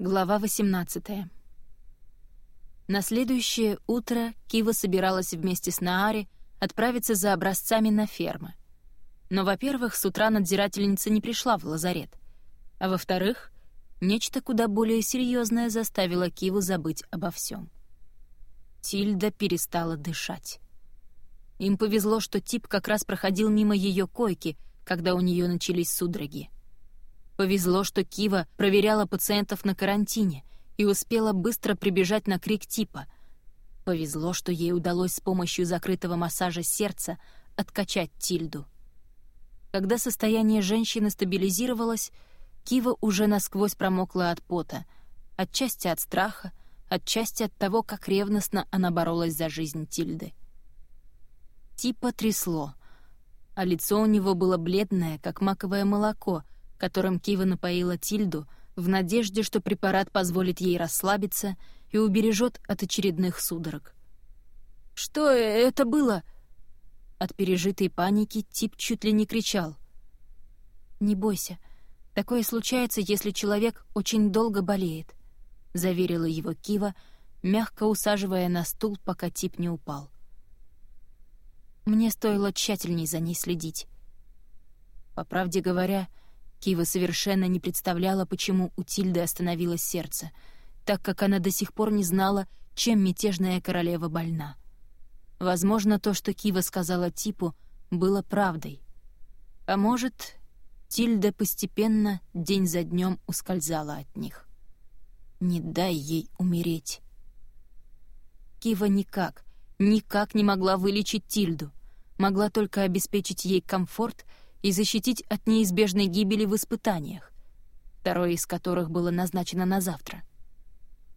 Глава 18 На следующее утро Кива собиралась вместе с Наари отправиться за образцами на фермы. Но, во-первых, с утра надзирательница не пришла в лазарет, а во-вторых, нечто куда более серьезное заставило Киву забыть обо всем. Тильда перестала дышать. Им повезло, что тип как раз проходил мимо ее койки, когда у нее начались судороги. Повезло, что Кива проверяла пациентов на карантине и успела быстро прибежать на крик типа. Повезло, что ей удалось с помощью закрытого массажа сердца откачать Тильду. Когда состояние женщины стабилизировалось, Кива уже насквозь промокла от пота, отчасти от страха, отчасти от того, как ревностно она боролась за жизнь Тильды. Типа трясло, а лицо у него было бледное, как маковое молоко — которым Кива напоила Тильду в надежде, что препарат позволит ей расслабиться и убережет от очередных судорог. «Что это было?» От пережитой паники тип чуть ли не кричал. «Не бойся. Такое случается, если человек очень долго болеет», — заверила его Кива, мягко усаживая на стул, пока тип не упал. Мне стоило тщательней за ней следить. По правде говоря, Кива совершенно не представляла, почему у Тильды остановилось сердце, так как она до сих пор не знала, чем мятежная королева больна. Возможно, то, что Кива сказала Типу, было правдой. А может, Тильда постепенно, день за днем, ускользала от них. Не дай ей умереть. Кива никак, никак не могла вылечить Тильду, могла только обеспечить ей комфорт — и защитить от неизбежной гибели в испытаниях, второе из которых было назначено на завтра.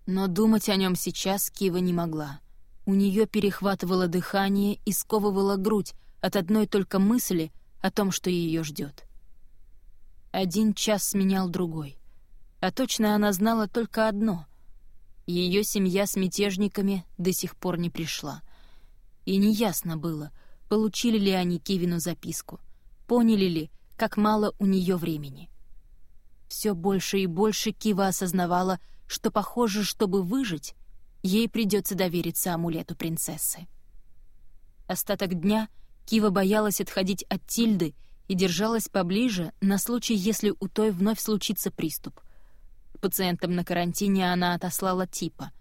Но думать о нем сейчас Кива не могла. У нее перехватывало дыхание и сковывала грудь от одной только мысли о том, что ее ждет. Один час сменял другой. А точно она знала только одно — ее семья с мятежниками до сих пор не пришла. И неясно было, получили ли они Кивину записку — поняли ли, как мало у нее времени. Все больше и больше Кива осознавала, что, похоже, чтобы выжить, ей придется довериться амулету принцессы. Остаток дня Кива боялась отходить от Тильды и держалась поближе на случай, если у той вновь случится приступ. К пациентам на карантине она отослала Типа,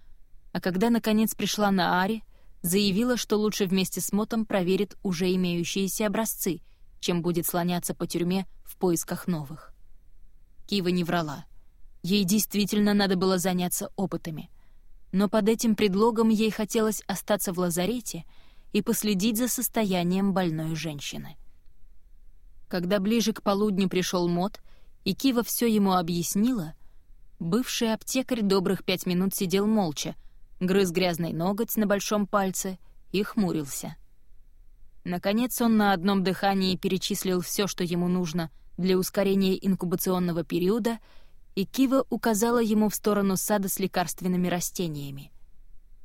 а когда, наконец, пришла на Ари, заявила, что лучше вместе с Мотом проверит уже имеющиеся образцы — чем будет слоняться по тюрьме в поисках новых. Кива не врала. Ей действительно надо было заняться опытами. Но под этим предлогом ей хотелось остаться в лазарете и последить за состоянием больной женщины. Когда ближе к полудню пришел Мот, и Кива все ему объяснила, бывший аптекарь добрых пять минут сидел молча, грыз грязный ноготь на большом пальце и хмурился. Наконец он на одном дыхании перечислил все, что ему нужно для ускорения инкубационного периода, и Кива указала ему в сторону сада с лекарственными растениями.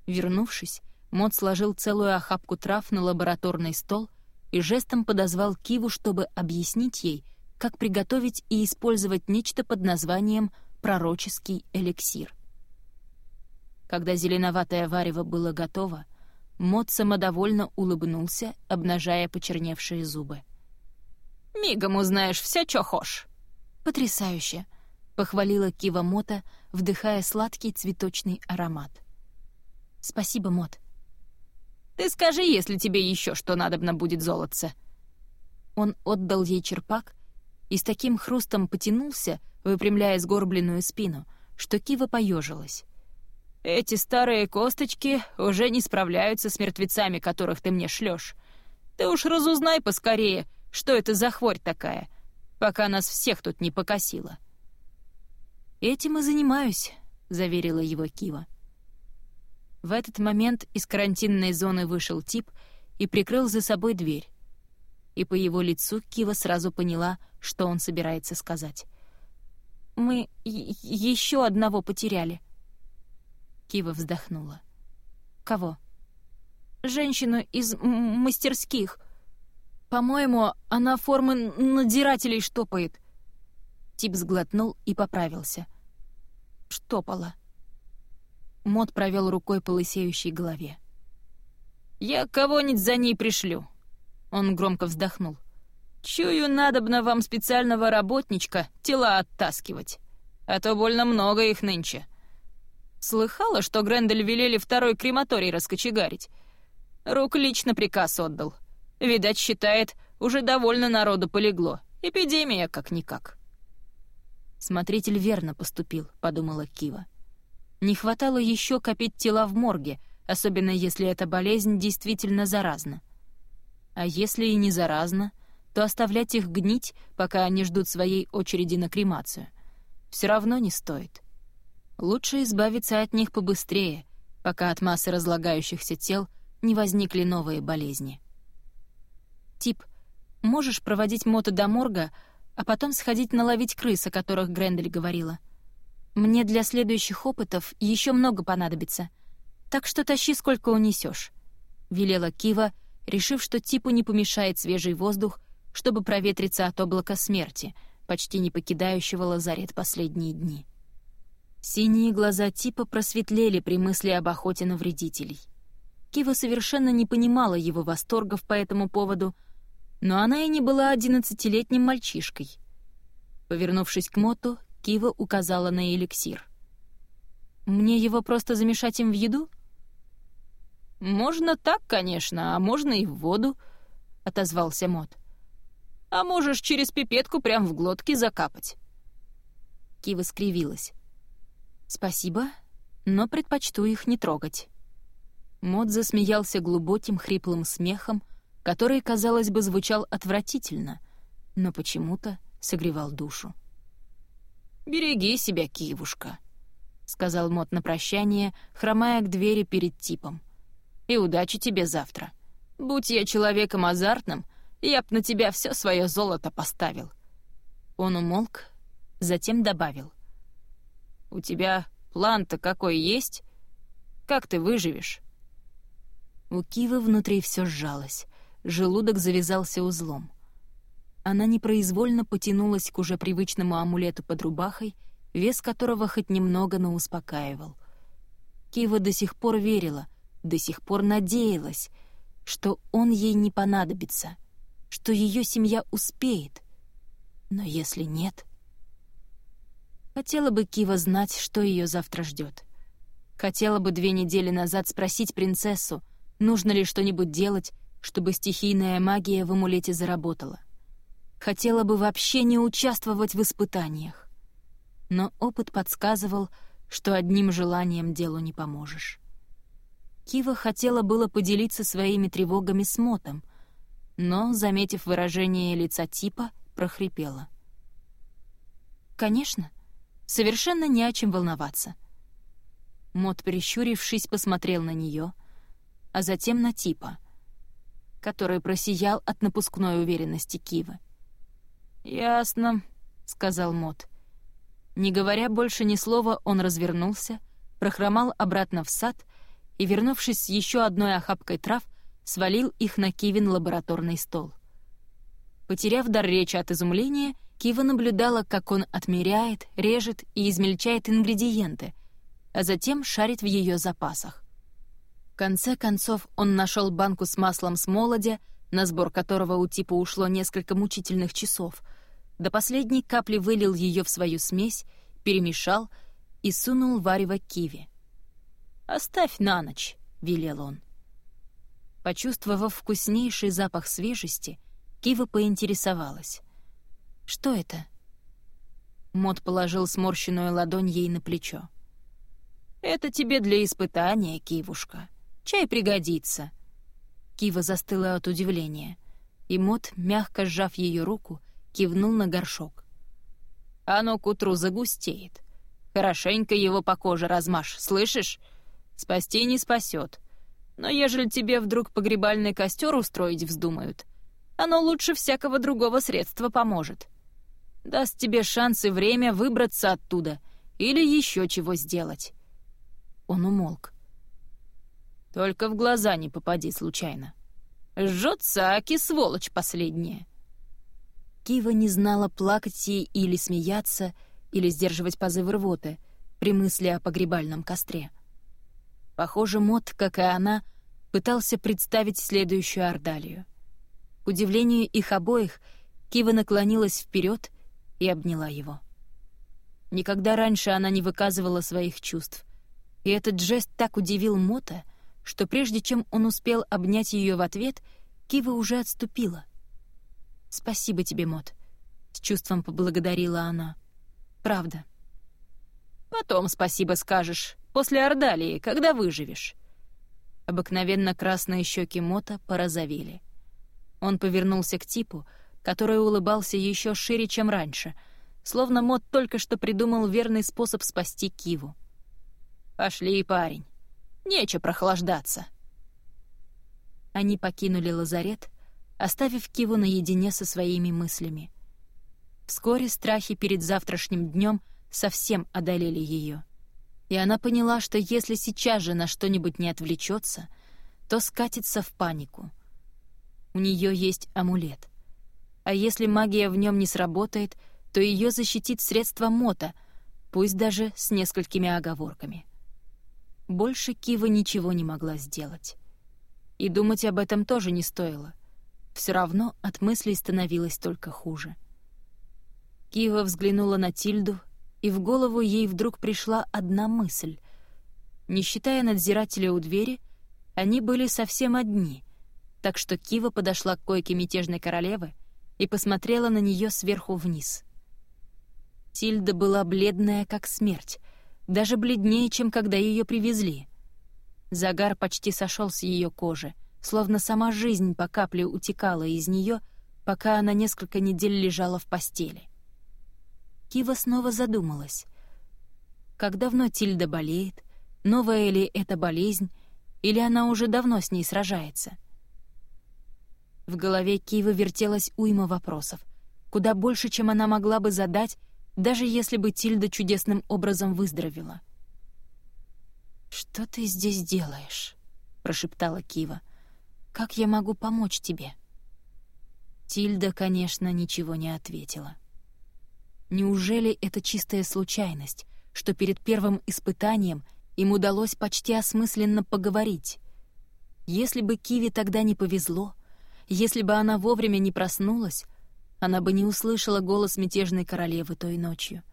Вернувшись, Мот сложил целую охапку трав на лабораторный стол и жестом подозвал Киву, чтобы объяснить ей, как приготовить и использовать нечто под названием «пророческий эликсир». Когда зеленоватое варево было готово, Мот самодовольно улыбнулся, обнажая почерневшие зубы. «Мигом узнаешь все, что хошь!» «Потрясающе!» — похвалила Кива Мота, вдыхая сладкий цветочный аромат. «Спасибо, Мот». «Ты скажи, если тебе еще что надобно будет золотце». Он отдал ей черпак и с таким хрустом потянулся, выпрямляя сгорбленную спину, что Кива поежилась. Эти старые косточки уже не справляются с мертвецами, которых ты мне шлешь. Ты уж разузнай поскорее, что это за хворь такая, пока нас всех тут не покосило». «Этим и занимаюсь», — заверила его Кива. В этот момент из карантинной зоны вышел тип и прикрыл за собой дверь. И по его лицу Кива сразу поняла, что он собирается сказать. «Мы еще одного потеряли», Кива вздохнула. «Кого?» «Женщину из мастерских. По-моему, она формы надзирателей штопает». Тип сглотнул и поправился. штопала. Мот провел рукой по лысеющей голове. «Я кого-нибудь за ней пришлю». Он громко вздохнул. «Чую, надобно вам специального работничка тела оттаскивать. А то больно много их нынче. Слыхала, что Грендель велели второй крематорий раскочегарить. Рук лично приказ отдал. Видать, считает, уже довольно народу полегло. Эпидемия как-никак». «Смотритель верно поступил», — подумала Кива. Не хватало еще копить тела в морге, особенно если эта болезнь действительно заразна. А если и не заразна, то оставлять их гнить, пока они ждут своей очереди на кремацию, все равно не стоит. Лучше избавиться от них побыстрее, пока от массы разлагающихся тел не возникли новые болезни. Тип, можешь проводить мото до морга, а потом сходить наловить крыс, о которых Грендель говорила. Мне для следующих опытов еще много понадобится, так что тащи сколько унесешь, велела Кива, решив, что типу не помешает свежий воздух, чтобы проветриться от облака смерти, почти не покидающего лазарет последние дни. Синие глаза типа просветлели при мысли об охоте на вредителей. Кива совершенно не понимала его восторгов по этому поводу, но она и не была одиннадцатилетним мальчишкой. Повернувшись к Моту, Кива указала на эликсир. «Мне его просто замешать им в еду?» «Можно так, конечно, а можно и в воду», — отозвался Мот. «А можешь через пипетку прям в глотке закапать». Кива скривилась. «Спасибо, но предпочту их не трогать». Мот засмеялся глубоким хриплым смехом, который, казалось бы, звучал отвратительно, но почему-то согревал душу. «Береги себя, Кивушка», — сказал Мот на прощание, хромая к двери перед типом. «И удачи тебе завтра. Будь я человеком азартным, я б на тебя все свое золото поставил». Он умолк, затем добавил. «У тебя план-то какой есть? Как ты выживешь?» У Кивы внутри все сжалось, желудок завязался узлом. Она непроизвольно потянулась к уже привычному амулету под рубахой, вес которого хоть немного, но успокаивал. Кива до сих пор верила, до сих пор надеялась, что он ей не понадобится, что ее семья успеет. Но если нет... Хотела бы Кива знать, что ее завтра ждет. Хотела бы две недели назад спросить принцессу, нужно ли что-нибудь делать, чтобы стихийная магия в амулете заработала. Хотела бы вообще не участвовать в испытаниях. Но опыт подсказывал, что одним желанием делу не поможешь. Кива хотела было поделиться своими тревогами с Мотом, но, заметив выражение лица типа, прохрипела. «Конечно, совершенно не о чем волноваться». Мот, прищурившись, посмотрел на нее, а затем на типа, который просиял от напускной уверенности Кивы. «Ясно», — сказал Мот. Не говоря больше ни слова, он развернулся, прохромал обратно в сад и, вернувшись с еще одной охапкой трав, свалил их на Кивин лабораторный стол. Потеряв дар речи от изумления, Кива наблюдала, как он отмеряет, режет и измельчает ингредиенты, а затем шарит в ее запасах. В конце концов он нашел банку с маслом с молодя, на сбор которого у типа ушло несколько мучительных часов — до последней капли вылил ее в свою смесь, перемешал и сунул варево киви. «Оставь на ночь», — велел он. Почувствовав вкуснейший запах свежести, Кива поинтересовалась. «Что это?» Мот положил сморщенную ладонь ей на плечо. «Это тебе для испытания, Кивушка. Чай пригодится». Кива застыла от удивления, и Мот, мягко сжав ее руку, кивнул на горшок. «Оно к утру загустеет. Хорошенько его по коже размажь, слышишь? Спасти не спасет. Но ежели тебе вдруг погребальный костер устроить вздумают, оно лучше всякого другого средства поможет. Даст тебе шанс и время выбраться оттуда или еще чего сделать». Он умолк. «Только в глаза не попади случайно. Жжет Саки, сволочь последняя. Кива не знала, плакать ей или смеяться, или сдерживать позывы рвоты, при мысли о погребальном костре. Похоже, Мот, как и она, пытался представить следующую Ордалию. К удивлению их обоих, Кива наклонилась вперед и обняла его. Никогда раньше она не выказывала своих чувств, и этот жест так удивил Мота, что прежде чем он успел обнять ее в ответ, Кива уже отступила. «Спасибо тебе, Мот», — с чувством поблагодарила она. «Правда». «Потом спасибо скажешь, после Ордалии, когда выживешь». Обыкновенно красные щеки Мота порозовели. Он повернулся к типу, который улыбался еще шире, чем раньше, словно Мот только что придумал верный способ спасти Киву. «Пошли, парень. Нече прохлаждаться». Они покинули лазарет, оставив Киву наедине со своими мыслями. Вскоре страхи перед завтрашним днем совсем одолели ее. И она поняла, что если сейчас же на что-нибудь не отвлечется, то скатится в панику. У нее есть амулет. А если магия в нем не сработает, то ее защитит средство Мота, пусть даже с несколькими оговорками. Больше Кива ничего не могла сделать. И думать об этом тоже не стоило. Все равно от мыслей становилось только хуже. Кива взглянула на Тильду, и в голову ей вдруг пришла одна мысль. Не считая надзирателя у двери, они были совсем одни, так что Кива подошла к койке мятежной королевы и посмотрела на нее сверху вниз. Тильда была бледная, как смерть, даже бледнее, чем когда ее привезли. Загар почти сошел с ее кожи, словно сама жизнь по капле утекала из нее, пока она несколько недель лежала в постели. Кива снова задумалась. Как давно Тильда болеет? Новая ли это болезнь? Или она уже давно с ней сражается? В голове Кивы вертелась уйма вопросов, куда больше, чем она могла бы задать, даже если бы Тильда чудесным образом выздоровела. «Что ты здесь делаешь?» — прошептала Кива. «Как я могу помочь тебе?» Тильда, конечно, ничего не ответила. Неужели это чистая случайность, что перед первым испытанием им удалось почти осмысленно поговорить? Если бы Киви тогда не повезло, если бы она вовремя не проснулась, она бы не услышала голос мятежной королевы той ночью.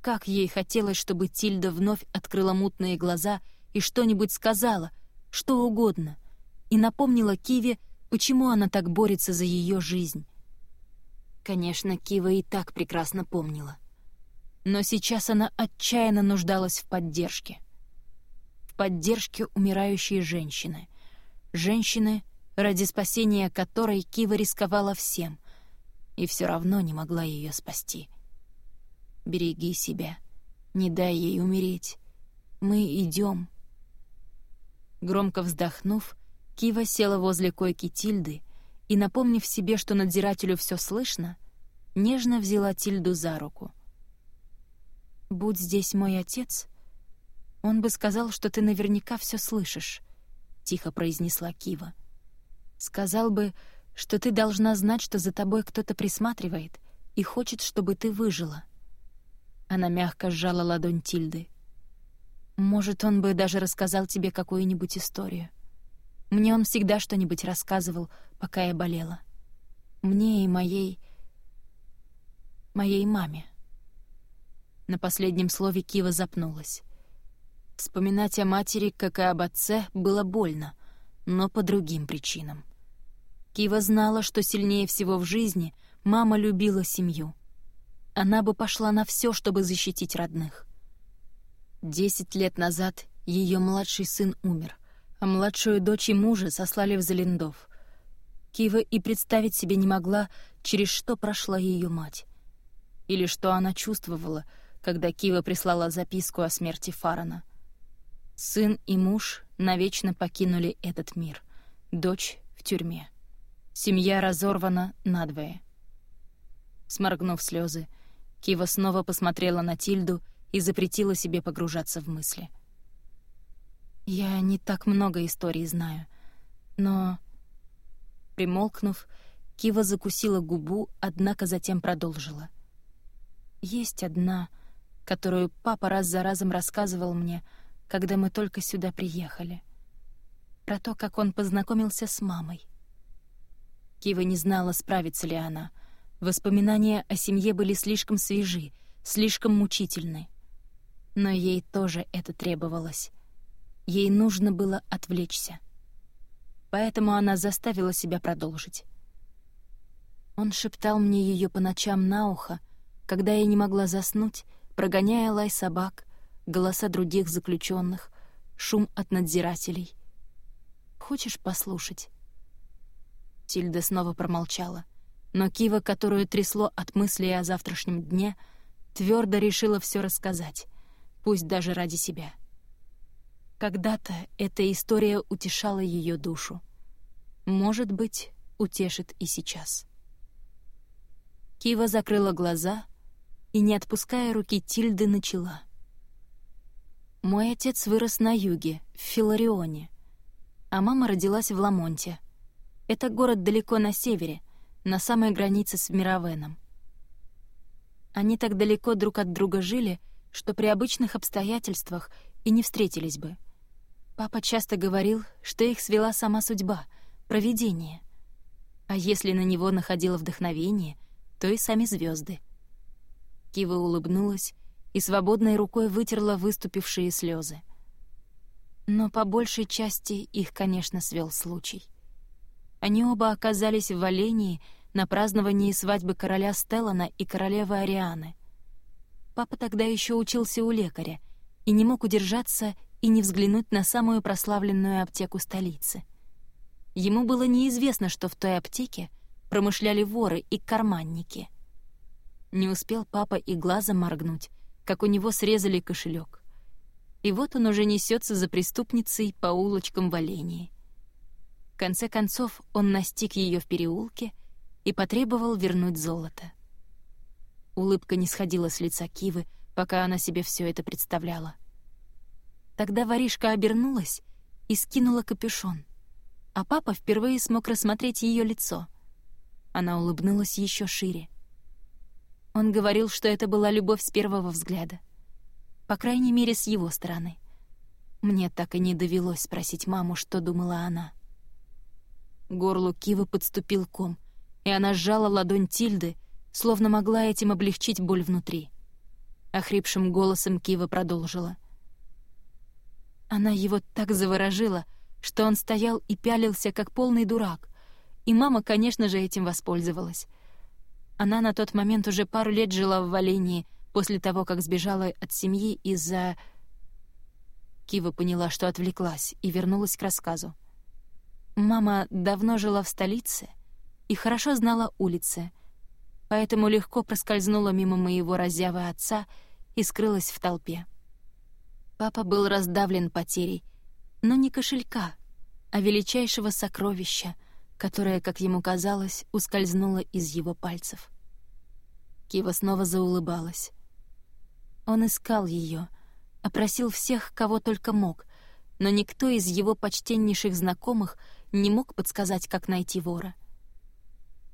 Как ей хотелось, чтобы Тильда вновь открыла мутные глаза и что-нибудь сказала, что угодно, и напомнила Киве, почему она так борется за ее жизнь. Конечно, Кива и так прекрасно помнила. Но сейчас она отчаянно нуждалась в поддержке. В поддержке умирающей женщины. Женщины, ради спасения которой Кива рисковала всем, и все равно не могла ее спасти. «Береги себя, не дай ей умереть. Мы идем. Громко вздохнув, Кива села возле койки Тильды и, напомнив себе, что надзирателю все слышно, нежно взяла Тильду за руку. «Будь здесь мой отец, он бы сказал, что ты наверняка все слышишь», — тихо произнесла Кива. «Сказал бы, что ты должна знать, что за тобой кто-то присматривает и хочет, чтобы ты выжила». Она мягко сжала ладонь Тильды. «Может, он бы даже рассказал тебе какую-нибудь историю. Мне он всегда что-нибудь рассказывал, пока я болела. Мне и моей... моей маме». На последнем слове Кива запнулась. Вспоминать о матери, как и об отце, было больно, но по другим причинам. Кива знала, что сильнее всего в жизни мама любила семью. Она бы пошла на все, чтобы защитить родных. Десять лет назад ее младший сын умер, а младшую дочь и мужа сослали в Залиндов. Кива и представить себе не могла, через что прошла ее мать. Или что она чувствовала, когда Кива прислала записку о смерти Фарана. Сын и муж навечно покинули этот мир, дочь в тюрьме. Семья разорвана надвое. Сморгнув слезы, Кива снова посмотрела на Тильду и запретила себе погружаться в мысли. «Я не так много историй знаю, но...» Примолкнув, Кива закусила губу, однако затем продолжила. «Есть одна, которую папа раз за разом рассказывал мне, когда мы только сюда приехали. Про то, как он познакомился с мамой. Кива не знала, справится ли она. Воспоминания о семье были слишком свежи, слишком мучительны. Но ей тоже это требовалось. Ей нужно было отвлечься. Поэтому она заставила себя продолжить. Он шептал мне ее по ночам на ухо, когда я не могла заснуть, прогоняя лай собак, голоса других заключенных, шум от надзирателей. «Хочешь послушать?» Тильда снова промолчала, но Кива, которую трясло от мыслей о завтрашнем дне, твердо решила все рассказать, пусть даже ради себя. Когда-то эта история утешала ее душу. Может быть, утешит и сейчас. Кива закрыла глаза и, не отпуская руки Тильды, начала. «Мой отец вырос на юге, в Филарионе, а мама родилась в Ламонте — это город далеко на севере, на самой границе с Мировеном. Они так далеко друг от друга жили, что при обычных обстоятельствах и не встретились бы. Папа часто говорил, что их свела сама судьба, провидение. А если на него находило вдохновение, то и сами звезды. Кива улыбнулась и свободной рукой вытерла выступившие слезы. Но по большей части их, конечно, свел случай. Они оба оказались в Валении на праздновании свадьбы короля Стеллана и королевы Арианы. Папа тогда еще учился у лекаря и не мог удержаться и не взглянуть на самую прославленную аптеку столицы. Ему было неизвестно, что в той аптеке промышляли воры и карманники. Не успел папа и глазом моргнуть, как у него срезали кошелек. И вот он уже несется за преступницей по улочкам Валении — конце концов он настиг ее в переулке и потребовал вернуть золото. Улыбка не сходила с лица Кивы, пока она себе все это представляла. Тогда воришка обернулась и скинула капюшон, а папа впервые смог рассмотреть ее лицо. Она улыбнулась еще шире. Он говорил, что это была любовь с первого взгляда. По крайней мере, с его стороны. Мне так и не довелось спросить маму, что думала она. Горлу Кивы подступил ком, и она сжала ладонь Тильды, словно могла этим облегчить боль внутри. Охрипшим голосом Кива продолжила. Она его так заворожила, что он стоял и пялился, как полный дурак. И мама, конечно же, этим воспользовалась. Она на тот момент уже пару лет жила в Валении после того, как сбежала от семьи из-за... Кива поняла, что отвлеклась, и вернулась к рассказу. Мама давно жила в столице и хорошо знала улицы, поэтому легко проскользнула мимо моего разъявы отца и скрылась в толпе. Папа был раздавлен потерей, но не кошелька, а величайшего сокровища, которое, как ему казалось, ускользнуло из его пальцев. Кива снова заулыбалась. Он искал ее, опросил всех, кого только мог, но никто из его почтеннейших знакомых — не мог подсказать, как найти вора.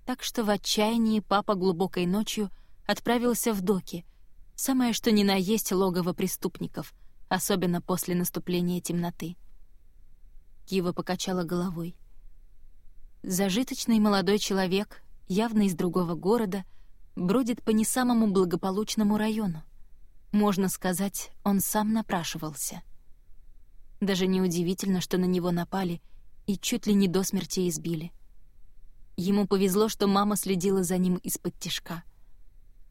Так что в отчаянии папа глубокой ночью отправился в доки, самое что ни на есть логово преступников, особенно после наступления темноты. Кива покачала головой. Зажиточный молодой человек, явно из другого города, бродит по не самому благополучному району. Можно сказать, он сам напрашивался. Даже неудивительно, что на него напали — и чуть ли не до смерти избили. Ему повезло, что мама следила за ним из-под тишка.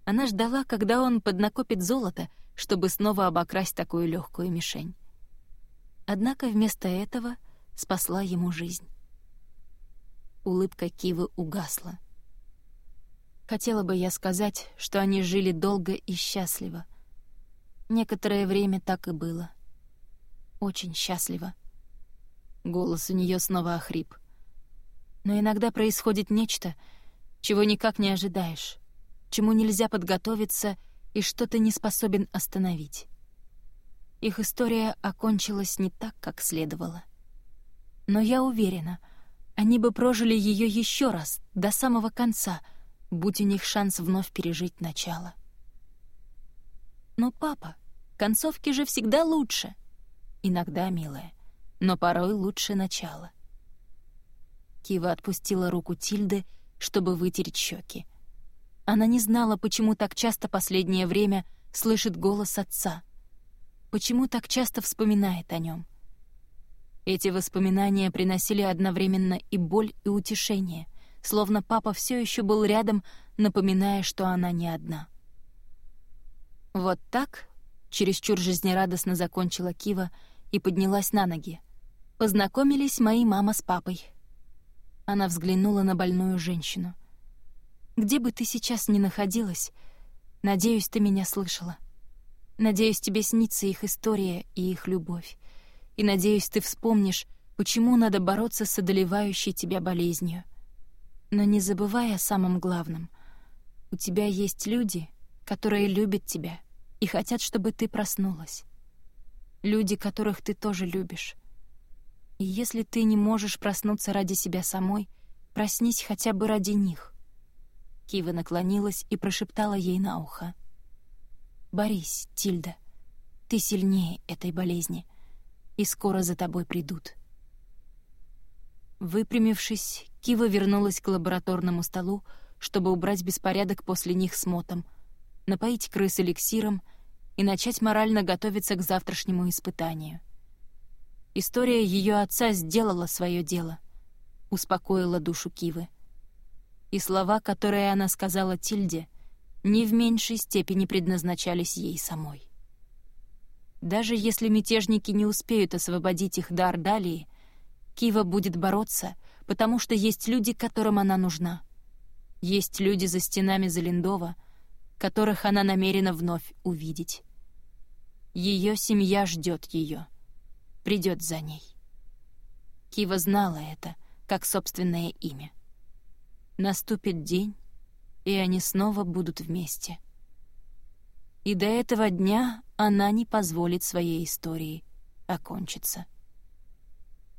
Она ждала, когда он поднакопит золото, чтобы снова обокрасть такую легкую мишень. Однако вместо этого спасла ему жизнь. Улыбка Кивы угасла. Хотела бы я сказать, что они жили долго и счастливо. Некоторое время так и было. Очень счастливо. Голос у нее снова охрип. Но иногда происходит нечто, чего никак не ожидаешь, чему нельзя подготовиться и что ты не способен остановить. Их история окончилась не так, как следовало. Но я уверена, они бы прожили ее еще раз, до самого конца, будь у них шанс вновь пережить начало. «Но, папа, концовки же всегда лучше!» «Иногда, милая, но порой лучше начало». Кива отпустила руку Тильды, чтобы вытереть щеки. Она не знала, почему так часто последнее время слышит голос отца. Почему так часто вспоминает о нем. Эти воспоминания приносили одновременно и боль, и утешение, словно папа все еще был рядом, напоминая, что она не одна. Вот так, чересчур жизнерадостно закончила Кива и поднялась на ноги. Познакомились мои мама с папой. Она взглянула на больную женщину. «Где бы ты сейчас ни находилась, надеюсь, ты меня слышала. Надеюсь, тебе снится их история и их любовь. И надеюсь, ты вспомнишь, почему надо бороться с одолевающей тебя болезнью. Но не забывай о самом главном. У тебя есть люди, которые любят тебя и хотят, чтобы ты проснулась. Люди, которых ты тоже любишь. И если ты не можешь проснуться ради себя самой, проснись хотя бы ради них. Кива наклонилась и прошептала ей на ухо. «Борись, Тильда. Ты сильнее этой болезни, и скоро за тобой придут». Выпрямившись, Кива вернулась к лабораторному столу, чтобы убрать беспорядок после них с мотом, напоить крыс эликсиром и начать морально готовиться к завтрашнему испытанию. История ее отца сделала свое дело, успокоила душу Кивы. И слова, которые она сказала Тильде, не в меньшей степени предназначались ей самой. Даже если мятежники не успеют освободить их до Ордалии, Кива будет бороться, потому что есть люди, которым она нужна. Есть люди за стенами Залиндова, которых она намерена вновь увидеть. Ее семья ждет ее придет за ней. Кива знала это, как собственное имя. Наступит день, и они снова будут вместе. И до этого дня она не позволит своей истории окончиться.